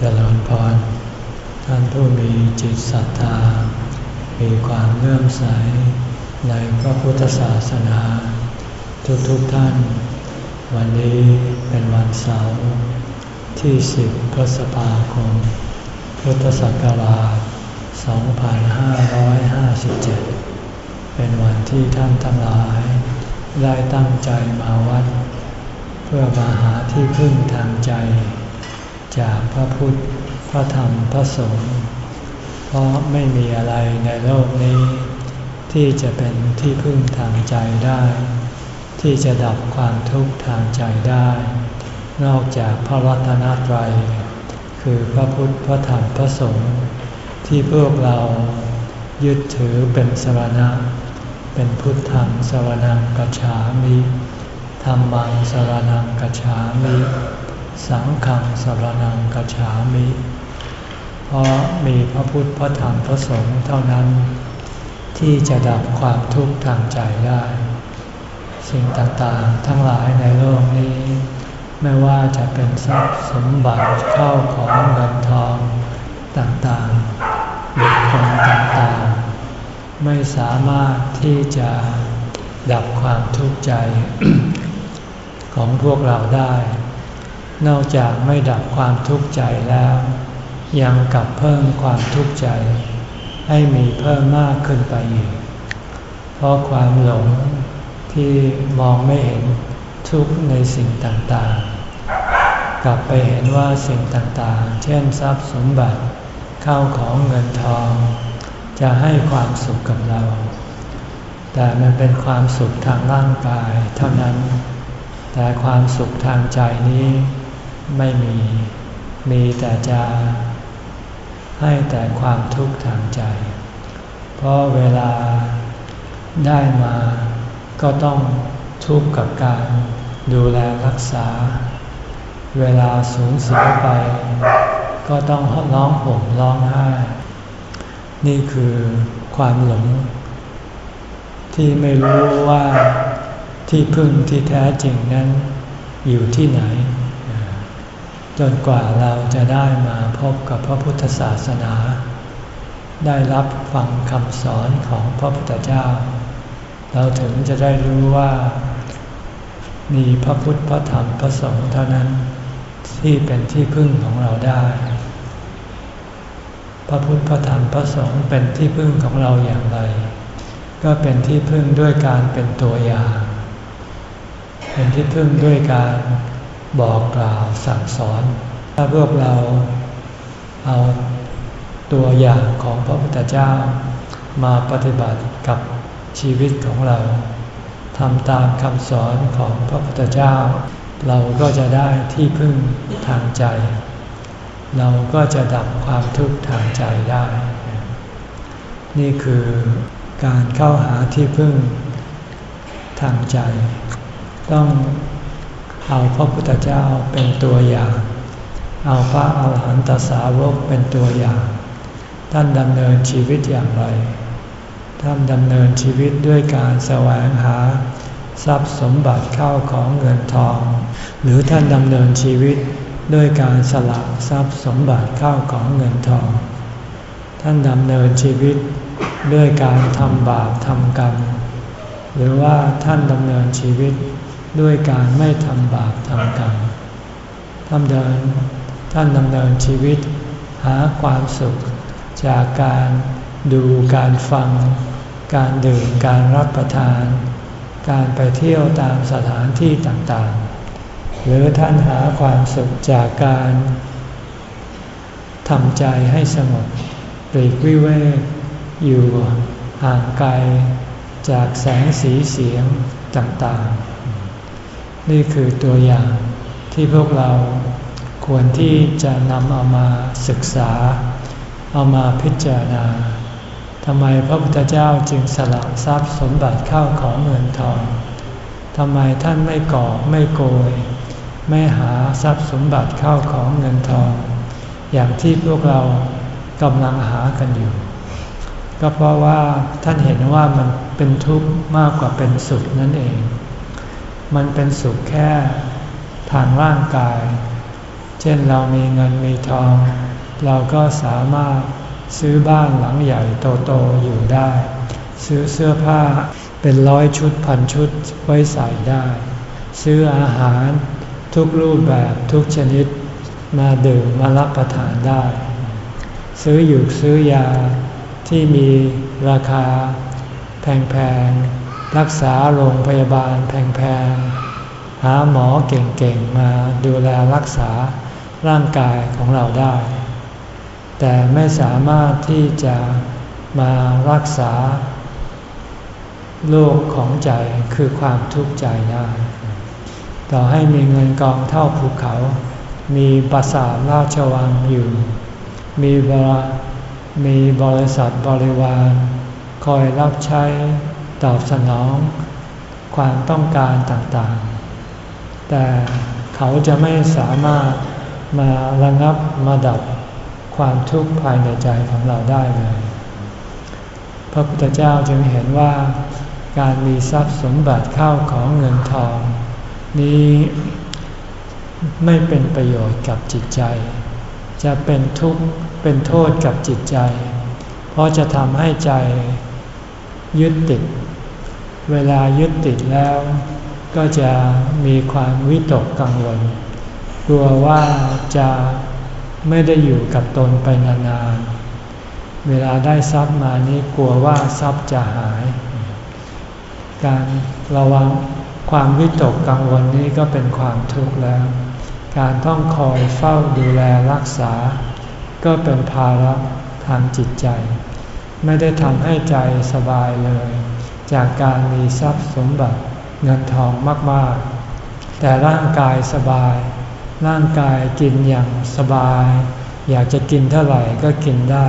เจริญพร ท่านผู้มีจิตศรัทธา มีความเลื่อมใสในพระพุทธศาสนา ทุกๆทท่าน วันนี้เป็นวันเสาร์ที่ 10 พฤษภาคม พุทธศักราช 2557 เป็นวันที่ท่านทั้งหลาย ได้ตั้งใจมาวัด เพื่อมาหาที่พึ่งทางใจ จากพระพุทธ พระธรรม พระสงฆ์ เพราะไม่มีอะไรในโลกนี้ ที่จะเป็นที่พึ่งทางใจได้ ที่จะดับความทุกข์ทางใจได้ นอกจากพระรัตนตรัย คือพระพุทธ พระธรรม พระสงฆ์ ที่พวกเรายึดถือเป็นสรณะ เป็นพุทธังสรนังกัจฉามิธรรมังสรนังกัจฉามิ สังฆังสรนังกัจฉามิ เพราะมีพระพุทธพระธรรมพระสงฆ์เท่านั้น ที่จะดับความทุกข์ทางใจได้ สิ่งต่างๆทั้งหลายในโลกนี้ ไม่ว่าจะเป็นทรัพย์สมบัติเข้าของเงินทองต่างๆบุคคลต่างๆ ไม่สามารถที่จะดับความทุกข์ใจ ของพวกเราได้ นอกจากไม่ดับความทุกข์ใจแล้ว ยังกลับเพิ่มความทุกข์ใจ ให้มีเพิ่มมากขึ้นไปอีก เพราะความหลงที่มองไม่เห็นทุกข์ในสิ่งต่างๆ กลับไปเห็นว่าสิ่งต่างๆ เช่นทรัพย์สมบัติเข้าของเงินทอง จะให้ความสุขกับเรา แต่มันเป็นความสุขทางร่างกายเท่านั้น แต่ความสุขทางใจนี้ ไม่มี มีแต่จะให้แต่ความทุกข์ทางใจ เพราะเวลาได้มาก็ต้องทุกข์กับการดูแลรักษา เวลาสูญเสียไป ก็ต้องร้องห่มร้องไห้ นี่คือความหลง ที่ไม่รู้ว่าที่พึ่งที่แท้จริงนั้นอยู่ที่ไหน จนกว่าเราจะได้มาพบกับพระพุทธศาสนา ได้รับฟังคำสอนของพระพุทธเจ้า เราถึงจะได้รู้ว่า มีพระพุทธพระธรรมพระสงฆ์เท่านั้นที่เป็นที่พึ่งของเราได้ พระพุทธพระธรรมพระสงฆ์เป็นที่พึ่งของเราอย่างไร ก็เป็นที่พึ่งด้วยการเป็นตัวอย่าง เป็นที่พึ่งด้วยการ บอกกล่าวสั่งสอน ถ้าพวกเราเอาตัวอย่างของพระพุทธเจ้ามาปฏิบัติกับชีวิตของเราทำตามคำสอนของพระพุทธเจ้า เราก็จะได้ที่พึ่งทางใจ เราก็จะดับความทุกข์ทางใจได้ นี่คือการเข้าหาที่พึ่งทางใจ ต้อง เอาพระพุทธเจ้าเป็นตัวอย่าง เอาพระอาหารหันตสาวกเป็นตัวอย่าง ท่านดำเนินชีวิตอย่างไร ท่านดำเนินชีวิตด้วยการแสวงหา ทรัพย์สมบัติเข้าของเงินทอง หรือท่านดำเนินชีวิตด้วยการสละทรัพย์สมบัติเข้าของเงินทอง ท่านดำเนินชีวิตด้วยการทำบาปทำกรรม หรือว่าท่านดำเนินชีวิต ด้วยการไม่ทำบาปทำกรรมท่านเดินท่านดำเนินชีวิต หาความสุข จากการดูการฟัง การดื่มการรับประทาน การไปเที่ยวตามสถานที่ต่างๆ หรือท่านหาความสุขจากการทำใจให้สงบปลีกวิเวกอยู่ห่างไกลจากแสงสีเสียงต่างๆ นี่คือตัวอย่างที่พวกเราควรที่จะนำเอามาศึกษา เอามาพิจารณาทำไมพระพุทธเจ้าจึงสละทรัพย์สมบัติเข้าของเงินทองทำไมท่านไม่ก่อไม่โกย ไม่หาทรัพย์สมบัติเข้าของเงินทอง อย่างที่พวกเรากำลังหากันอยู่ ก็เพราะว่าท่านเห็นว่ามันเป็นทุกข์มากกว่าเป็นสุขนั่นเอง มันเป็นสุขแค่ทางร่างกาย เช่นเรามีเงินมีทอง เราก็สามารถซื้อบ้านหลังใหญ่โตๆอยู่ได้ ซื้อเสื้อผ้าเป็นร้อยชุดพันชุดไว้ใส่ได้ ซื้ออาหารทุกรูปแบบทุกชนิดมาดื่มมารับประทานได้ ซื้ออยู่ซื้อยาที่มีราคาแพงๆ รักษาโรงพยาบาลแพงๆ หาหมอเก่งๆ มาดูแลรักษาร่างกายของเราได้ แต่ไม่สามารถที่จะมารักษาโรคของใจคือความทุกข์ใจได้ ต่อให้มีเงินกองเท่าภูเขา มีปราสาทราชวังอยู่ มีบรมีบริษัทบริวาร คอยรับใช้ ตอบสนองความต้องการต่างๆ แต่เขาจะไม่สามารถมาระงับมาดับความทุกข์ภายในใจของเราได้เลย พระพุทธเจ้าจึงเห็นว่าการมีทรัพย์สมบัติเข้าของเงินทอง นี้ไม่เป็นประโยชน์กับจิตใจ จะเป็นทุกข์เป็นโทษกับจิตใจ เพราะจะทำให้ใจ ยึดติด เวลายึดติดแล้ว ก็จะมีความวิตกกังวล กลัวว่าจะไม่ได้อยู่กับตนไปนานๆ เวลาได้ทรัพย์มานี้กลัวว่าทรัพย์จะหาย การระวังความวิตกกังวลนี้ก็เป็นความทุกข์แล้ว การต้องคอยเฝ้าดูแลรักษา ก็เป็นภาระทางจิตใจ ไม่ได้ทำให้ใจสบายเลย จากการมีทรัพย์สมบัติเงินทองมาก ๆ แต่ร่างกายสบาย ร่างกายกินอย่างสบาย อยากจะกินเท่าไหร่ก็กินได้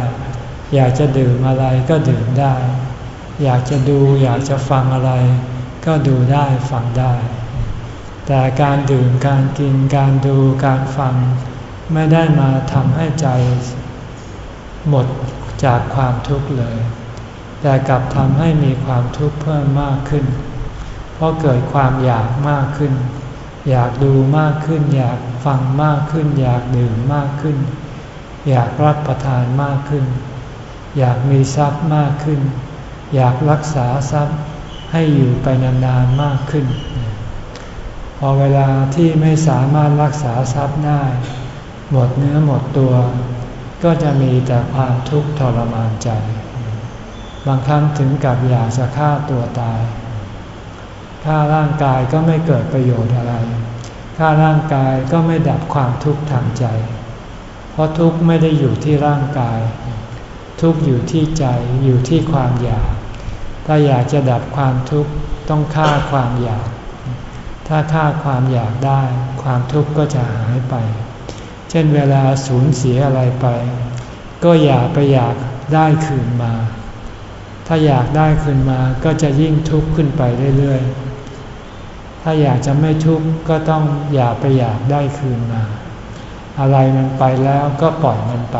อยากจะดื่มอะไรก็ดื่มได้ อยากจะดูอยากจะฟังอะไร ก็ดูได้ฟังได้ แต่การดื่มการกินการดูการฟัง ไม่ได้มาทำให้ใจหมด จากความทุกข์เลย แต่กลับทำให้มีความทุกข์เพิ่มมากขึ้น เพราะเกิดความอยากมากขึ้น อยากดูมากขึ้น อยากฟังมากขึ้น อยากดื่มมากขึ้น อยากรับประทานมากขึ้น อยากมีทรัพย์มากขึ้น อยากรักษาทรัพย์ให้อยู่ไปนานๆมากขึ้น พอเวลาที่ไม่สามารถรักษาทรัพย์ได้ หมดเนื้อหมดตัว ก็จะมีแต่ความทุกข์ทรมานใจ บางครั้งถึงกับอยากจะฆ่าตัวตาย ฆ่าร่างกายก็ไม่เกิดประโยชน์อะไร ฆ่าร่างกายก็ไม่ดับความทุกข์ทางใจ เพราะทุกข์ไม่ได้อยู่ที่ร่างกาย ทุกข์อยู่ที่ใจ อยู่ที่ความอยาก ถ้าอยากจะดับความทุกข์ต้องฆ่าความอยาก ถ้าฆ่าความอยากได้ ความทุกข์ก็จะหายไป ช่นเวลาสูญเสียอะไรไป ก็อย่าไปอยากได้คืนมา ถ้าอยากได้คืนมาก็จะยิ่งทุกข์ขึ้นไปเรื่อยๆ ถ้าอยากจะไม่ทุกข์ก็ต้องอย่าไปอยากได้คืนมา อะไรมันไปแล้วก็ปล่อยมันไป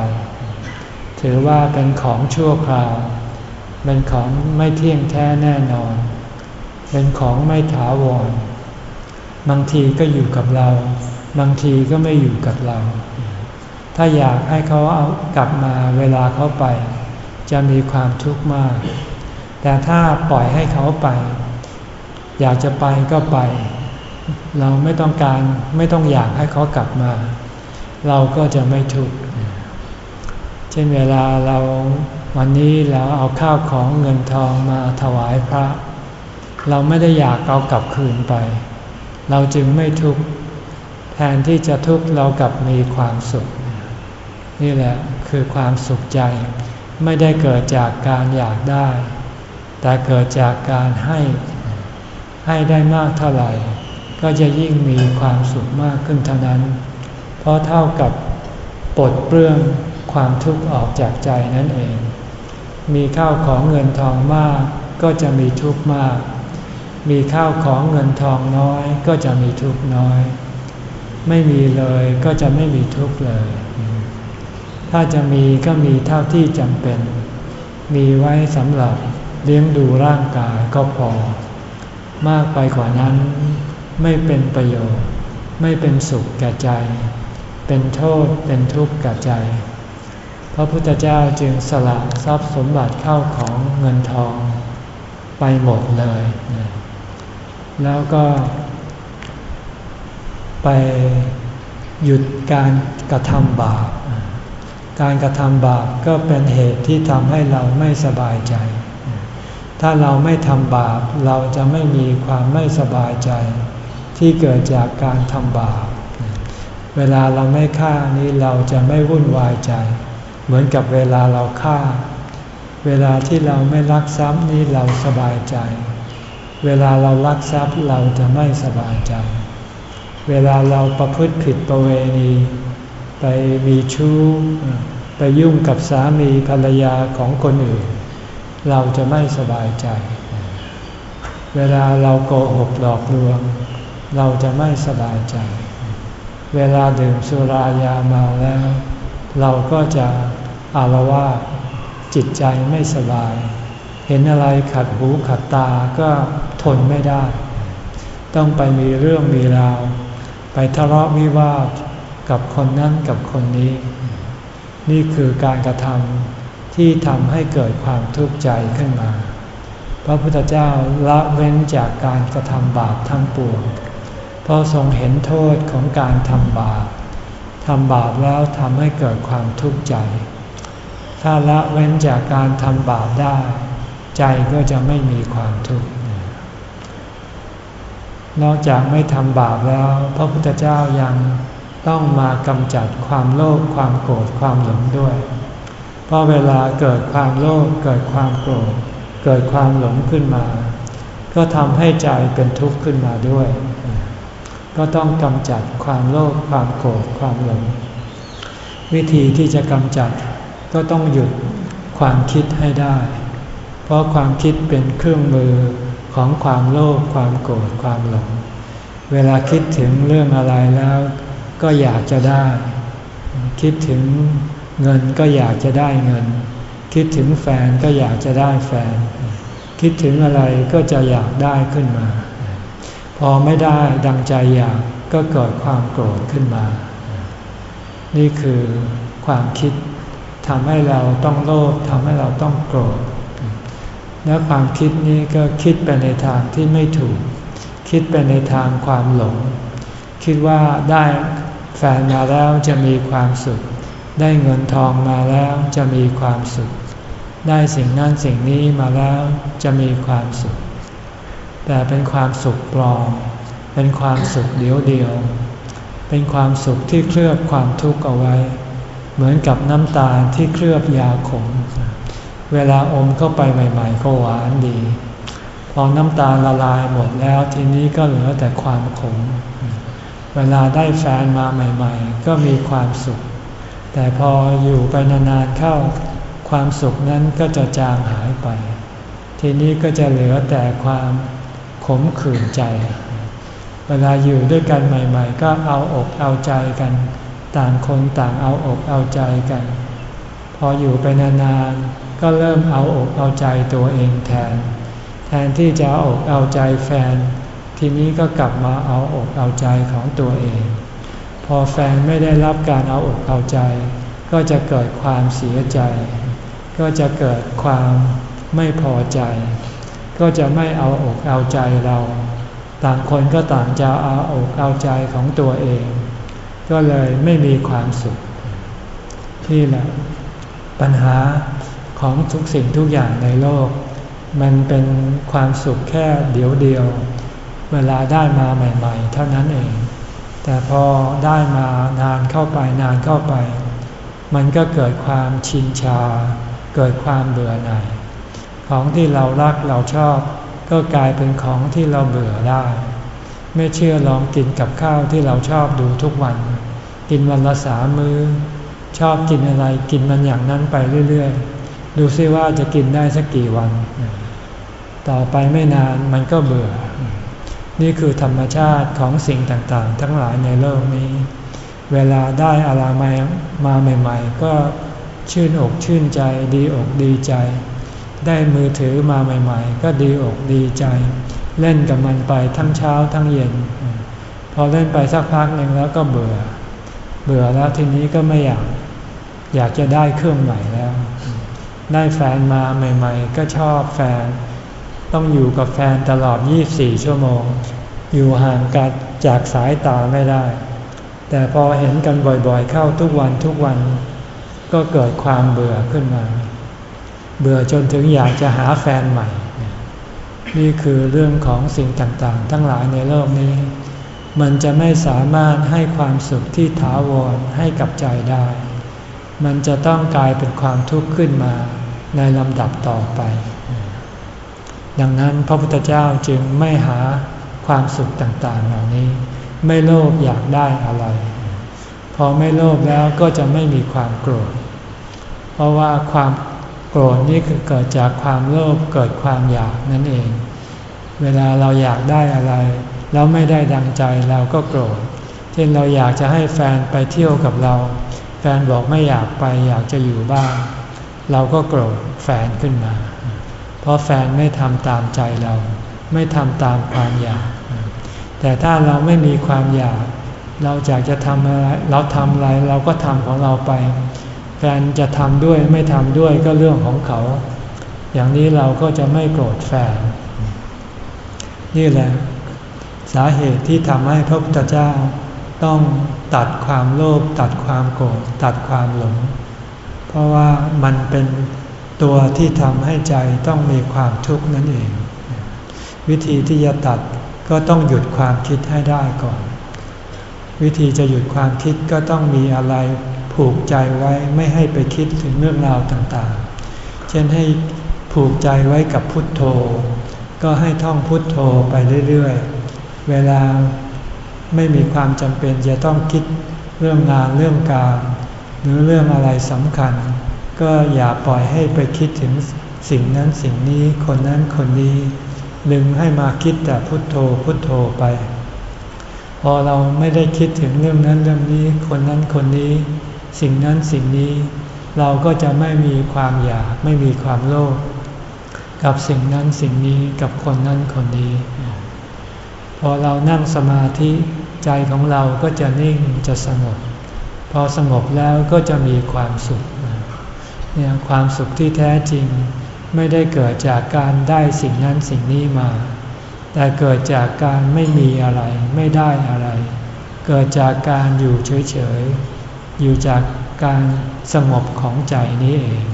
ถือว่าเป็นของชั่วคราว เป็นของไม่เที่ยงแท้แน่นอน เป็นของไม่ถาวร บางทีก็อยู่กับเรา บางทีก็ไม่อยู่กับเรา ถ้าอยากให้เขาเอากลับมาเวลาเขาไป จะมีความทุกข์มาก แต่ถ้าปล่อยให้เขาไป อยากจะไปก็ไป เราไม่ต้องการไม่ต้องอยากให้เขากลับมา เราก็จะไม่ทุกข์เช่นเวลาเราวันนี้เราเอาข้าวของเงินทองมาถวายพระ เราไม่ได้อยากเอากลับคืนไป เราจึงไม่ทุกข์ แทนที่จะทุกข์เรากลับมีความสุข นี่แหละคือความสุขใจ ไม่ได้เกิดจากการอยากได้ แต่เกิดจากการให้ ให้ได้มากเท่าไหร่ ก็จะยิ่งมีความสุขมากขึ้นเท่านั้น เพราะเท่ากับปลดเปลื้องความทุกข์ออกจากใจนั่นเอง มีข้าวของเงินทองมากก็จะมีทุกข์มาก มีข้าวของเงินทองน้อยก็จะมีทุกข์น้อย ไม่มีเลยก็จะไม่มีทุกข์เลย ถ้าจะมีก็มีเท่าที่จำเป็น มีไว้สำหรับเลี้ยงดูร่างกายก็พอ มากไปกว่านั้นไม่เป็นประโยชน์ ไม่เป็นสุขแก่ใจ เป็นโทษเป็นทุกข์แกับใจ พระพุทธเจ้าจึงสละทรัพย์สมบัติเข้าของเงินทองไปหมดเลย แล้วก็ ไปหยุดการกระทำบาป การกระทำบาปก็เป็นเหตุที่ทำให้เราไม่สบายใจ ถ้าเราไม่ทำบาปเราจะไม่มีความไม่สบายใจ ที่เกิดจากการทำบาป เวลาเราไม่ฆ่านี้เราจะไม่วุ่นวายใจ เหมือนกับเวลาเราฆ่า เวลาที่เราไม่รักทรัพย์นี้เราสบายใจ เวลาเรารักทรัพย์เราจะไม่สบายใจ เวลาเราประพฤติผิดประเวณี ไปมีชู้ ไปยุ่งกับสามีภรรยาของคนอื่น เราจะไม่สบายใจ เวลาเราโกหกหลอกลวง เราจะไม่สบายใจ เวลาดื่มสุรายาเมาแล้ว เราก็จะอารวาจิตใจไม่สบาย เห็นอะไรขัดหูขัดตาก็ทนไม่ได้ ต้องไปมีเรื่องมีราว ไปทะเลาะวิวาทกับคนนั้นกับคนนี้ นี่คือการกระทำที่ทำให้เกิดความทุกข์ใจขึ้นมา พระพุทธเจ้าละเว้นจากการกระทำบาปทั้งปวงเพราะทรงเห็นโทษของการทำบาปทำบาปแล้วทำให้เกิดความทุกข์ใจ ถ้าละเว้นจากการทำบาปได้ ใจก็จะไม่มีความทุกข์ นอกจากไม่ทำบาปแล้ว พระพุทธเจ้ายังต้องมากำจัดความโลภความโกรธความหลงด้วย เพราะเวลาเกิดความโลภเกิดความโกรธเกิดความหลงขึ้นมา ก็ทำให้ใจเป็นทุกข์ขึ้นมาด้วย ก็ต้องกำจัดความโลภความโกรธความหลง วิธีที่จะกำจัดก็ต้องหยุดความคิดให้ได้ เพราะความคิดเป็นเครื่องมือ ของความโลภความโกรธความหลง เวลาคิดถึงเรื่องอะไรแล้วก็อยากจะได้ คิดถึงเงินก็อยากจะได้เงิน คิดถึงแฟนก็อยากจะได้แฟน คิดถึงอะไรก็จะอยากได้ขึ้นมา พอไม่ได้ดังใจอยากก็เกิดความโกรธขึ้นมา นี่คือความคิดทำให้เราต้องโลภทำให้เราต้องโกรธ และความคิดนี้ก็คิดไปในทางที่ไม่ถูก คิดไปในทางความหลง คิดว่าได้แฟนมาแล้วจะมีความสุข ได้เงินทองมาแล้วจะมีความสุข ได้สิ่งนั้นสิ่งนี้มาแล้วจะมีความสุข แต่เป็นความสุขปลอม เป็นความสุขเดียวเดียว เป็นความสุขที่เคลือบความทุกข์เอาไว้ เหมือนกับน้ำตาที่เคลือบยาขม เวลาอมเข้าไปใหม่ ๆ ก็หวานดี พอน้ำตาละลายหมดแล้วทีนี้ก็เหลือแต่ความขม เวลาได้แฟนมาใหม่ ๆ ก็มีความสุข แต่พออยู่ไปนานๆเข้าความสุขนั้นก็จะจางหายไป ทีนี้ก็จะเหลือแต่ความขมขื่นใจ เวลาอยู่ด้วยกันใหม่ ๆ ก็เอาอกเอาใจกัน ต่างคนต่างเอาอกเอาใจกัน พออยู่ไปนานๆ ก็เริ่มเอาอกเอาใจตัวเองแทน แทนที่จะเอาอกเอาใจแฟน ทีนี้ก็กลับมาเอาอกเอาใจของตัวเอง พอแฟนไม่ได้รับการเอาอกเอาใจ ก็จะเกิดความเสียใจ ก็จะเกิดความไม่พอใจ ก็จะไม่เอาอกเอาใจเรา ต่างคนก็ต่างจะเอาอกเอาใจของตัวเอง ก็เลยไม่มีความสุข ที่แหละปัญหา ของทุกสิ่งทุกอย่างในโลก มันเป็นความสุขแค่เดียวเดียว เวลาได้มาใหม่ ๆ เท่านั้นเอง แต่พอได้มานานเข้าไปนานเข้าไป มันก็เกิดความชินชา เกิดความเบื่อหน่าย ของที่เรารักเราชอบ ก็กลายเป็นของที่เราเบื่อได้ ไม่เชื่อลองกินกับข้าวที่เราชอบดูทุกวัน กินวันละสามมือ้อ ชอบกินอะไรกินมันอย่างนั้นไปเรื่อยๆ ดูซิว่าจะกินได้สักกี่วัน ต่อไปไม่นานมันก็เบื่อ นี่คือธรรมชาติของสิ่งต่างๆ ทั้งหลายในโลกนี้ เวลาได้อะไรมามาใหม่ ๆ ก็ชื่นอกชื่นใจ ดีอกดีใจ ได้มือถือมาใหม่ ๆ ก็ดีอกดีใจ เล่นกับมันไปทั้งเช้าทั้งเย็น พอเล่นไปสักพักหนึ่งแล้วก็เบื่อ เบื่อแล้วทีนี้ก็ไม่อยาก อยากจะได้เครื่องใหม่แล้ว ได้แฟนมาใหม่ ๆ ก็ชอบแฟน ต้องอยู่กับแฟนตลอด 24 ชั่วโมง อยู่ห่างกันจากสายตาไม่ได้ แต่พอเห็นกันบ่อยๆ เข้าทุกวันทุกวัน ก็เกิดความเบื่อขึ้นมา เบื่อจนถึงอยากจะหาแฟนใหม่ นี่คือเรื่องของสิ่งต่างๆ ทั้งหลายในโลกนี้ มันจะไม่สามารถให้ความสุขที่ถาวรให้กับใจได้ มันจะต้องกลายเป็นความทุกข์ขึ้นมาในลำดับต่อไป ดังนั้นพระพุทธเจ้าจึงไม่หาความสุขต่างๆเหล่านี้ ไม่โลภอยากได้อะไร พอไม่โลภแล้วก็จะไม่มีความโกรธ เพราะว่าความโกรธนี่คือเกิดจากความโลภเกิดความอยากนั่นเอง เวลาเราอยากได้อะไร แล้วไม่ได้ดังใจเราก็โกรธ เช่นเราอยากจะให้แฟนไปเที่ยวกับเรา นบอกไม่อยากไปอยากจะอยู่บ้าน เราก็โกรธแฟนขึ้นมา เพราะแฟนไม่ทำตามใจเรา ไม่ทำตามความอยาก แต่ถ้าเราไม่มีความอยาก เราอยากจะทำอะไรเราทำอะไรเราก็ทำของเราไป แฟนจะทำด้วยไม่ทำด้วยก็เรื่องของเขา อย่างนี้เราก็จะไม่โกรธแฟน นี่แหละ สาเหตุที่ทำให้พระพุทธเจ้า ต้องตัดความโลภตัดความโกรธตัดความหลง เพราะว่ามันเป็นตัวที่ทำให้ใจต้องมีความทุกข์นั่นเอง วิธีที่จะตัดก็ต้องหยุดความคิดให้ได้ก่อน วิธีจะหยุดความคิดก็ต้องมีอะไรผูกใจไว้ไม่ให้ไปคิดถึงเรื่องราวต่างๆ เช่นให้ผูกใจไว้กับพุทโธ ก็ให้ท่องพุทโธไปเรื่อยๆ เวลา ไม่มีความจำเป็นจะต้องคิดเรื่องงานเรื่องการ หรือเรื่องอะไรสำคัญ ก็อย่าปล่อยให้ไปคิดถึงสิ่งนั้นสิ่งนี้คนนั้นคนนี้ดึงให้มาคิดแต่พุทโธพุทโธไป พอเราไม่ได้คิดถึงเรื่องนั้นเรื่องนี้คนนั้นคนนี้ สิ่งนั้นสิ่งนี้ เราก็จะไม่มีความอยากไม่มีความโลภกับสิ่งนั้นสิ่งนี้กับคนนั้นคนนี้ พอเรานั่งสมาธิใจของเราก็จะนิ่งจะสงบ พอสงบแล้วก็จะมีความสุขเนี่ยความสุขที่แท้จริงไม่ได้เกิดจากการได้สิ่งนั้นสิ่งนี้มา แต่เกิดจากการไม่มีอะไรไม่ได้อะไร เกิดจากการอยู่เฉยๆ อยู่จากการสงบของใจนี้เอง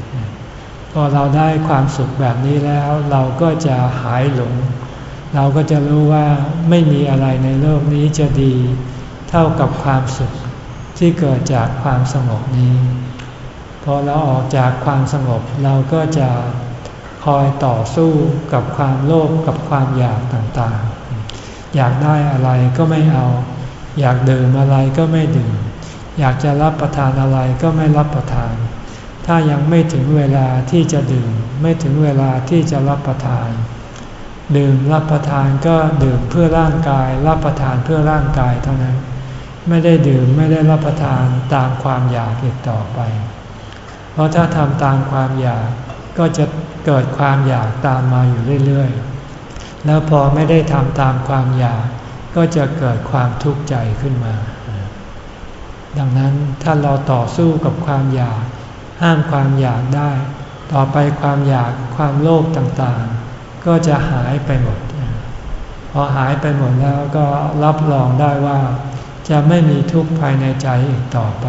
พอเราได้ความสุขแบบนี้แล้วเราก็จะหายหลง เราก็จะรู้ว่าไม่มีอะไรในโลกนี้จะดีเท่ากับความสุขที่เกิดจากความสงบนี้พอเราออกจากความสงบเราก็จะคอยต่อสู้กับความโลภกับความอยากต่างๆ อยากได้อะไรก็ไม่เอา อยากดื่มอะไรก็ไม่ดื่ม อยากจะรับประทานอะไรก็ไม่รับประทาน ถ้ายังไม่ถึงเวลาที่จะดื่ม ไม่ถึงเวลาที่จะรับประทาน ดื่มรับประทานก็ดื่มเพื่อร่างกาย รับประทานเพื่อร่างกายเท่านั้น ไม่ได้ดื่มไม่ได้รับประทานตามความอยากอีกต่อไป เพราะถ้าทำตามความอยากก็จะเกิดความอยากตามมาอยู่เรื่อยๆ แล้วพอไม่ได้ทำตามความอยาก ก็จะเกิดความทุกข์ใจขึ้นมา ดังนั้นถ้าเราต่อสู้กับความอยาก ห้ามความอยากได้ ต่อไปความอยากความโลภต่างๆ ก็จะหายไปหมด พอหายไปหมดแล้วก็รับรองได้ว่า จะไม่มีทุกข์ภายในใจอีกต่อไป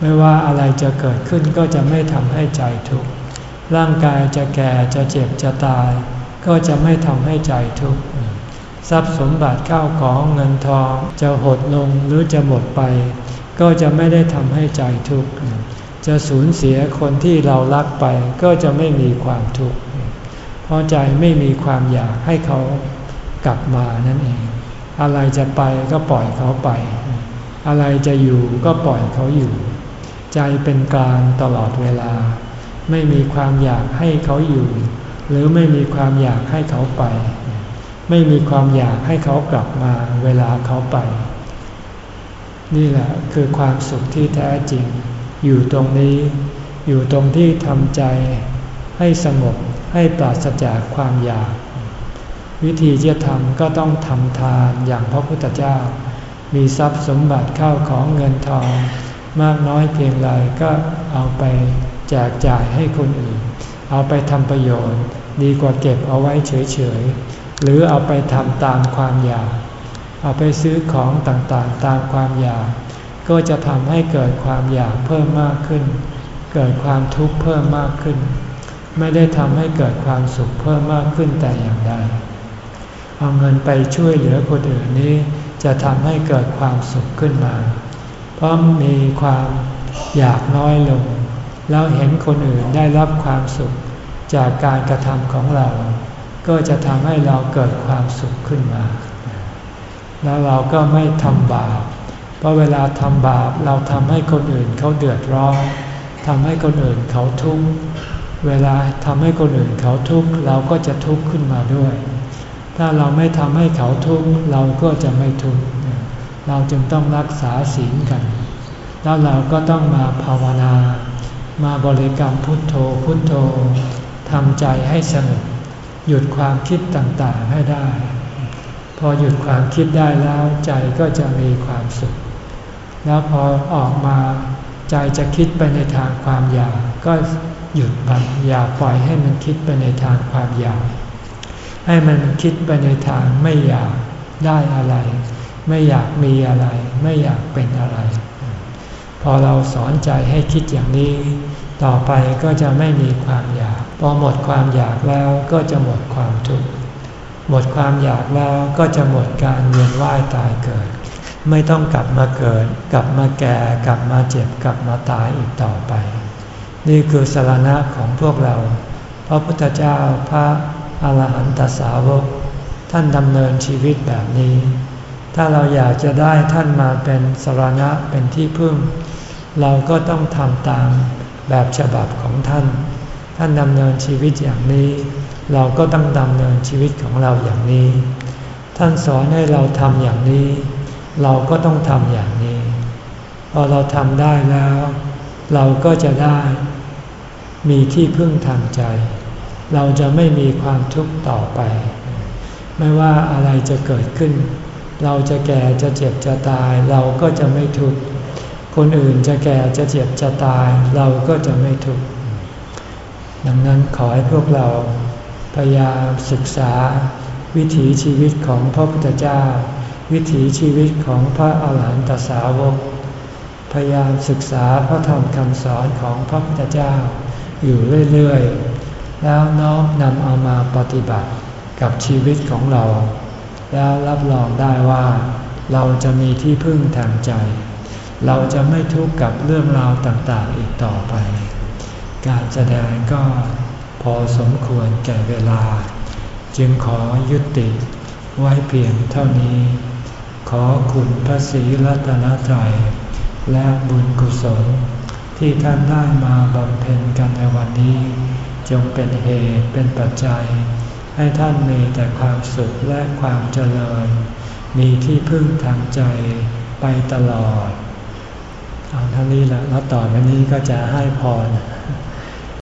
ไม่ว่าอะไรจะเกิดขึ้นก็จะไม่ทำให้ใจทุกข์ ร่างกายจะแก่จะเจ็บจะตาย ก็จะไม่ทำให้ใจทุกข์ ทรัพย์สมบัติเข้าของเงินทองจะหดลงหรือจะหมดไป ก็จะไม่ได้ทำให้ใจทุกข์ จะสูญเสียคนที่เรารักไปก็จะไม่มีความทุกข์ เพราะใจไม่มีความอยากให้เขากลับมานั่นเอง อะไรจะไปก็ปล่อยเขาไป อะไรจะอยู่ก็ปล่อยเขาอยู่ ใจเป็นกลางตลอดเวลา ไม่มีความอยากให้เขาอยู่ หรือไม่มีความอยากให้เขาไป ไม่มีความอยากให้เขากลับมาเวลาเขาไป นี่แหละคือความสุขที่แท้จริง อยู่ตรงนี้ อยู่ตรงที่ทำใจให้สงบ ให้ปราศจากความอยาก วิธีจะทำก็ต้องทำทานอย่างพระพุทธเจ้า มีทรัพย์สมบัติเข้าของเงินทอง มากน้อยเพียงไรก็เอาไปแจกจ่ายให้คนอื่น เอาไปทำประโยชน์ ดีกว่าเก็บเอาไว้เฉยๆ หรือเอาไปทำตามความอยาก เอาไปซื้อของต่างๆ ตามความอยาก ก็จะทำให้เกิดความอยากเพิ่มมากขึ้น เกิดความทุกข์เพิ่มมากขึ้น ไม่ได้ทำให้เกิดความสุขเพิ่มมากขึ้นแต่อย่างใด เอาเงินไปช่วยเหลือคนอื่นนี้จะทำให้เกิดความสุขขึ้นมา เพราะมีความอยากน้อยลง แล้วเห็นคนอื่นได้รับความสุขจากการกระทำของเรา ก็จะทำให้เราเกิดความสุขขึ้นมา แล้วเราก็ไม่ทำบาป เพราะเวลาทำบาปเราทำให้คนอื่นเขาเดือดร้อนทำให้คนอื่นเขาทุกข์ เวลาทำให้คนอื่นเขาทุกข์เราก็จะทุกข์ขึ้นมาด้วย ถ้าเราไม่ทำให้เขาทุกข์เราก็จะไม่ทุกข์ เราจึงต้องรักษาศีลกัน แล้วเราก็ต้องมาภาวนา มาบริกรรมพุทโธพุทโธทำใจให้สงบหยุดความคิดต่างๆให้ได้ พอหยุดความคิดได้แล้วใจก็จะมีความสุข แล้วพอออกมาใจจะคิดไปในทางความอยากก็ หยุดมันอย่าปล่อยให้มันคิดไปในทางความอยาก ให้มันคิดไปในทางไม่อยากได้อะไร ไม่อยากมีอะไร ไม่อยากเป็นอะไร พอเราสอนใจให้คิดอย่างนี้ ต่อไปก็จะไม่มีความอยาก พอหมดความอยากแล้วก็จะหมดความทุกข์หมดความอยากแล้วก็จะหมดการเวียนว่ายตายเกิด ไม่ต้องกลับมาเกิด กลับมาแก่ กลับมาเจ็บ กลับมาตายอีกต่อไป นี่คือสารณะของพวกเรา พระพุทธเจ้าพระอรหันตสาวก ท่านดำเนินชีวิตแบบนี้ ถ้าเราอยากจะได้ท่านมาเป็นสรณะเป็นที่พึ่ง เราก็ต้องทำตามแบบฉบับของท่าน ท่านดำเนินชีวิตอย่างนี้ เราก็ต้องดำเนินชีวิตของเราอย่างนี้ ท่านสอนให้เราทำอย่างนี้ เราก็ต้องทำอย่างนี้ พอเราทำได้แล้ว เราก็จะได้มีที่พึ่งทางใจ เราจะไม่มีความทุกข์ต่อไป ไม่ว่าอะไรจะเกิดขึ้น เราจะแก่จะเจ็บจะตาย เราก็จะไม่ทุกข์ คนอื่นจะแก่จะเจ็บจะตาย เราก็จะไม่ทุกข์ ดังนั้นขอให้พวกเราพยายามศึกษาวิถีชีวิตของพระพุทธเจ้า วิถีชีวิตของพระอาหารหันตสาวก พยายามศึกษาพระธรรมคำสอนของพระพุทธเจ้า อยู่เรื่อยๆ แล้วน้อมนำเอามาปฏิบัติกับชีวิตของเรา แล้วรับรองได้ว่า เราจะมีที่พึ่งทางใจ เราจะไม่ทุกข์กับเรื่องราวต่างๆอีกต่อไป การแสดงก็พอสมควรแก่เวลา จึงขอยุติไว้เพียงเท่านี้ ขอคุณพระศรีรัตนตรัย และบุญกุศล ที่ท่านได้มาบำเพ็ญกันในวันนี้ จงเป็นเหตุเป็นปัจจัย ให้ท่านมีแต่ความสุขและความเจริญ มีที่พึ่งทางใจไปตลอดเอาท่านี้แหละแล้วต่อไปนี้ก็จะให้พร